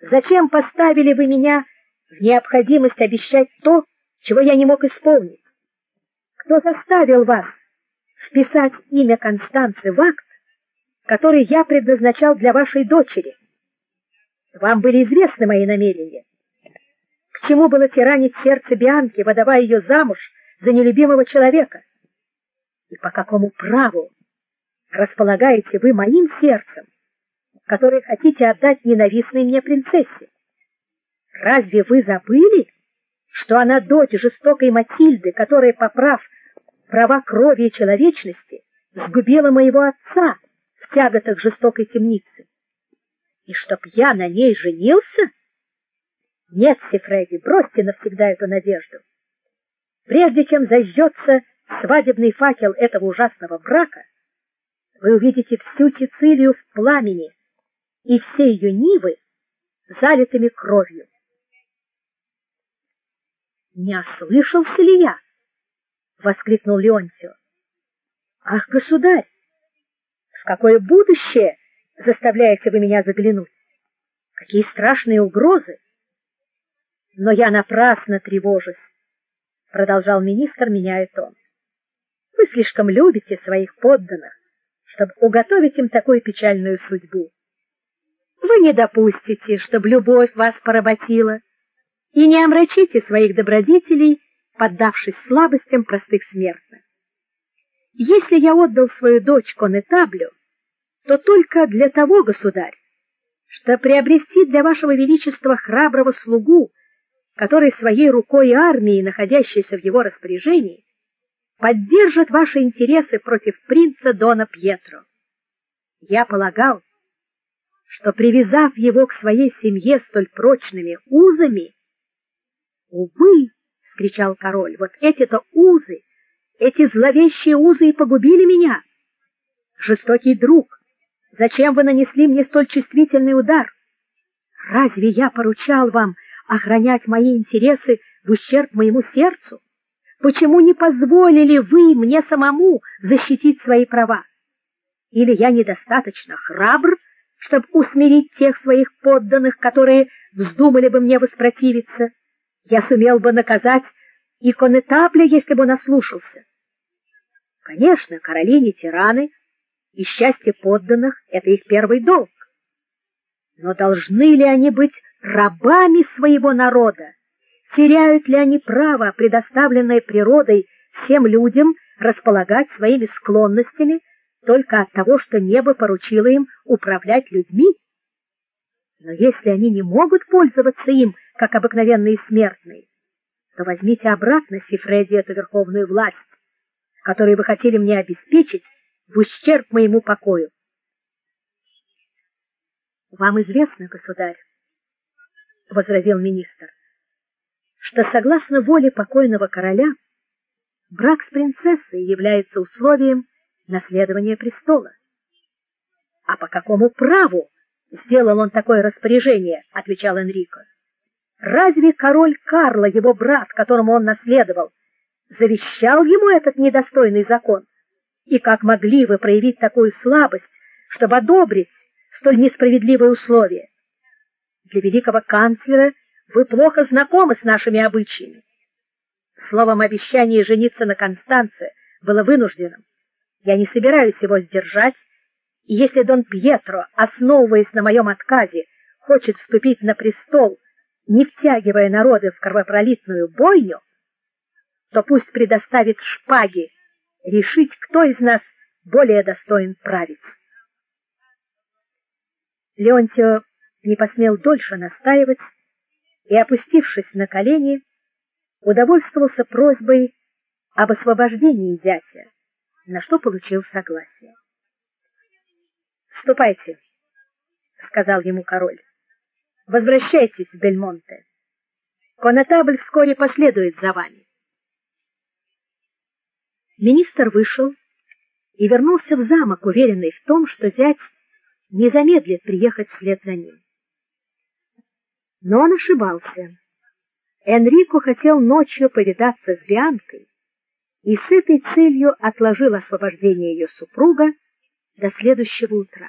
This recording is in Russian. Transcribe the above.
Зачем поставили вы меня в необходимость обещать то, чего я не мог исполнить? Кто заставил вас вписать имя Констанции в акт, который я предназначал для вашей дочери? Вам были известны мои намерения. К чему было тиранить сердце Бианки, выдавая ее замуж за нелюбимого человека? И по какому праву располагаете вы моим сердцем, которое хотите отдать ненавистной мне принцессе? Разве вы забыли, что она дочь жестокой Матильды, которая, поправ права крови и человечности, сгубила моего отца в тяготах жестокой темницы? И чтоб я на ней женился? Нет, Сифреди, бросьте навсегда эту надежду. Прежде чем зажжется свадебный факел этого ужасного брака, вы увидите всю Сицилию в пламени и все ее нивы залитыми кровью. Не ослышался ли я? воскликнул Леонтио. Ах, государь, в какое будущее заставляете вы меня заглянуть? Какие страшные угрозы! Но я напрасно тревожусь, продолжал министр, меняя тон. Вы слишком любите своих подданных, чтобы уготовить им такую печальную судьбу. Вы не допустите, чтобы любовь вас поработила, и не омрачите своих добродетелей, поддавшись слабостям простых смертных. Если я отдал свою дочь конетаблю, то только для того, государь, что приобрести для вашего величества храброго слугу, который своей рукой и армией, находящейся в его распоряжении, поддержит ваши интересы против принца Дона Пьетро. Я полагал, что привязав его к своей семье столь прочными узами, увы, скричал король, вот эти-то узы, эти зловещие узы и погубили меня. Жестокий друг, зачем вы нанесли мне столь чувствительный удар? Разве я поручал вам охранять мои интересы в ущерб моему сердцу? Почему не позволили вы мне самому защитить свои права? Или я недостаточно храбр, чтобы усмирить тех своих подданных, которые вздумали бы мне воспротивиться? Я сумел бы наказать и конетабля, если бы он ослушался. Конечно, короли не тираны, и счастье подданных это их первый долг. Но должны ли они быть рабами своего народа? Теряют ли они право, предоставленное природой всем людям, располагать своими склонностями только от того, что небо поручило им управлять людьми? Но если они не могут пользоваться им, как обыкновенные смертные, то возьмите обратно, Сифреди, эту верховную власть, которую вы хотели мне обеспечить в ущерб моему покою. Вам известно, государь, возразил министр, что согласно воле покойного короля брак с принцессой является условием наследования престола. А по какому праву сделал он такое распоряжение, отвечал Энрико. Разве король Карло, его брат, которому он наследовал, завещал ему этот недостойный закон? И как могли вы проявить такую слабость, чтобы одобрить столь несправедливые условия? Для великого канцлера вы плохо знакомы с нашими обычаями. Словом, обещание жениться на Констанце было вынужденным. Я не собираюсь его сдержать, и если Дон Пьетро, основываясь на моем отказе, хочет вступить на престол, не втягивая народы в кровопролитную бойню, то пусть предоставит шпаги решить, кто из нас более достоин править. Леонтио не посмел дольше настаивать и, опустившись на колени, удовольствовался просьбой об освобождении зятя, на что получил согласие. "Ступайте", сказал ему король. "Возвращайтесь в Бельмонте. Конетабль вскоре последует за вами". Министр вышел и вернулся в замок, уверенный в том, что зять не замедлит приехать вслед за ним. Но он ошибался. Энрико хотел ночью повидаться с Бианкой и с этой целью отложил освобождение ее супруга до следующего утра.